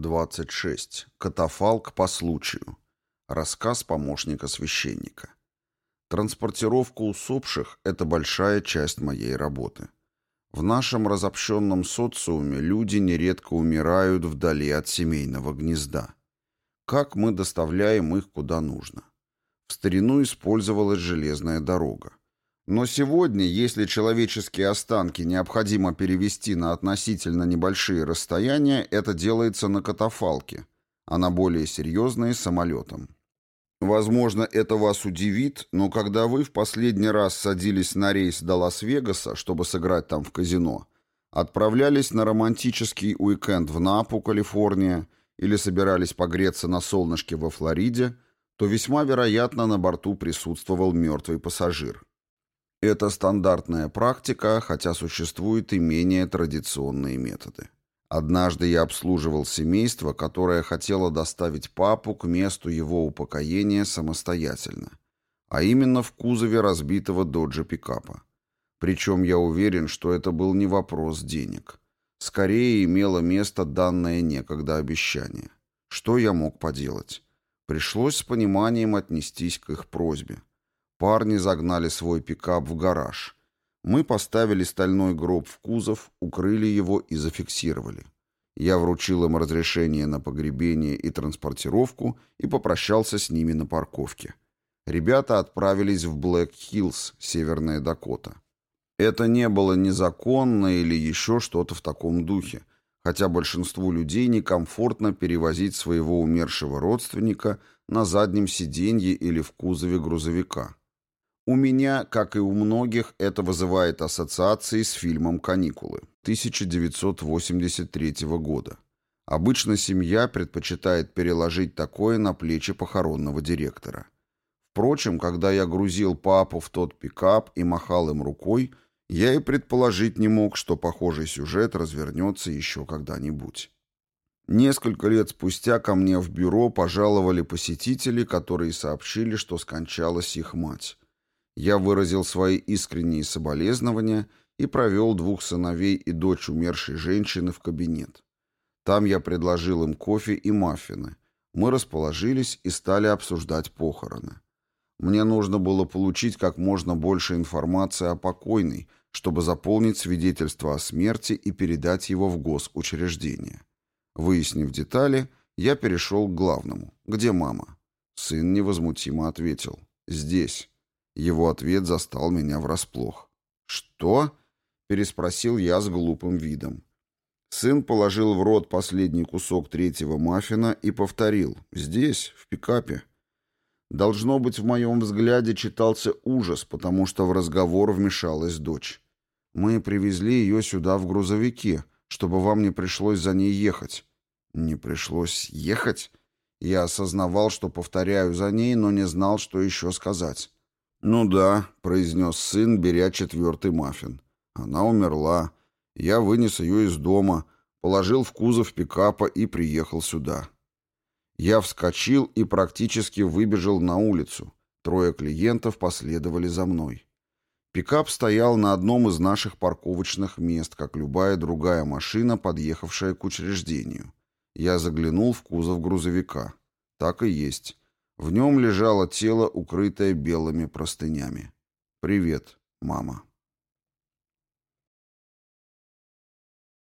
26. Катафалк по случаю. Рассказ помощника священника. Транспортировка усопших – это большая часть моей работы. В нашем разобщенном социуме люди нередко умирают вдали от семейного гнезда. Как мы доставляем их куда нужно? В старину использовалась железная дорога. Но сегодня, если человеческие останки необходимо перевести на относительно небольшие расстояния, это делается на катафалке, а на более серьезные – самолетом. Возможно, это вас удивит, но когда вы в последний раз садились на рейс до Лас-Вегаса, чтобы сыграть там в казино, отправлялись на романтический уикенд в Напу, Калифорния, или собирались погреться на солнышке во Флориде, то весьма вероятно на борту присутствовал мертвый пассажир. Это стандартная практика, хотя существуют и менее традиционные методы. Однажды я обслуживал семейство, которое хотело доставить папу к месту его упокоения самостоятельно, а именно в кузове разбитого доджа пикапа. Причем я уверен, что это был не вопрос денег. Скорее имело место данное некогда обещание. Что я мог поделать? Пришлось с пониманием отнестись к их просьбе. Парни загнали свой пикап в гараж. Мы поставили стальной гроб в кузов, укрыли его и зафиксировали. Я вручил им разрешение на погребение и транспортировку и попрощался с ними на парковке. Ребята отправились в Блэк-Хиллз, Северная Дакота. Это не было незаконно или еще что-то в таком духе, хотя большинству людей некомфортно перевозить своего умершего родственника на заднем сиденье или в кузове грузовика. У меня, как и у многих, это вызывает ассоциации с фильмом «Каникулы» 1983 года. Обычно семья предпочитает переложить такое на плечи похоронного директора. Впрочем, когда я грузил папу в тот пикап и махал им рукой, я и предположить не мог, что похожий сюжет развернется еще когда-нибудь. Несколько лет спустя ко мне в бюро пожаловали посетители, которые сообщили, что скончалась их мать. Я выразил свои искренние соболезнования и провел двух сыновей и дочь умершей женщины в кабинет. Там я предложил им кофе и маффины. Мы расположились и стали обсуждать похороны. Мне нужно было получить как можно больше информации о покойной, чтобы заполнить свидетельство о смерти и передать его в госучреждение. Выяснив детали, я перешел к главному. «Где мама?» Сын невозмутимо ответил. «Здесь». Его ответ застал меня врасплох. «Что?» — переспросил я с глупым видом. Сын положил в рот последний кусок третьего маффина и повторил. «Здесь, в пикапе». Должно быть, в моем взгляде читался ужас, потому что в разговор вмешалась дочь. «Мы привезли ее сюда в грузовике, чтобы вам не пришлось за ней ехать». «Не пришлось ехать?» Я осознавал, что повторяю за ней, но не знал, что еще сказать. «Ну да», — произнес сын, беря четвертый маффин. «Она умерла. Я вынес ее из дома, положил в кузов пикапа и приехал сюда». Я вскочил и практически выбежал на улицу. Трое клиентов последовали за мной. Пикап стоял на одном из наших парковочных мест, как любая другая машина, подъехавшая к учреждению. Я заглянул в кузов грузовика. Так и есть. В нем лежало тело, укрытое белыми простынями. «Привет, мама».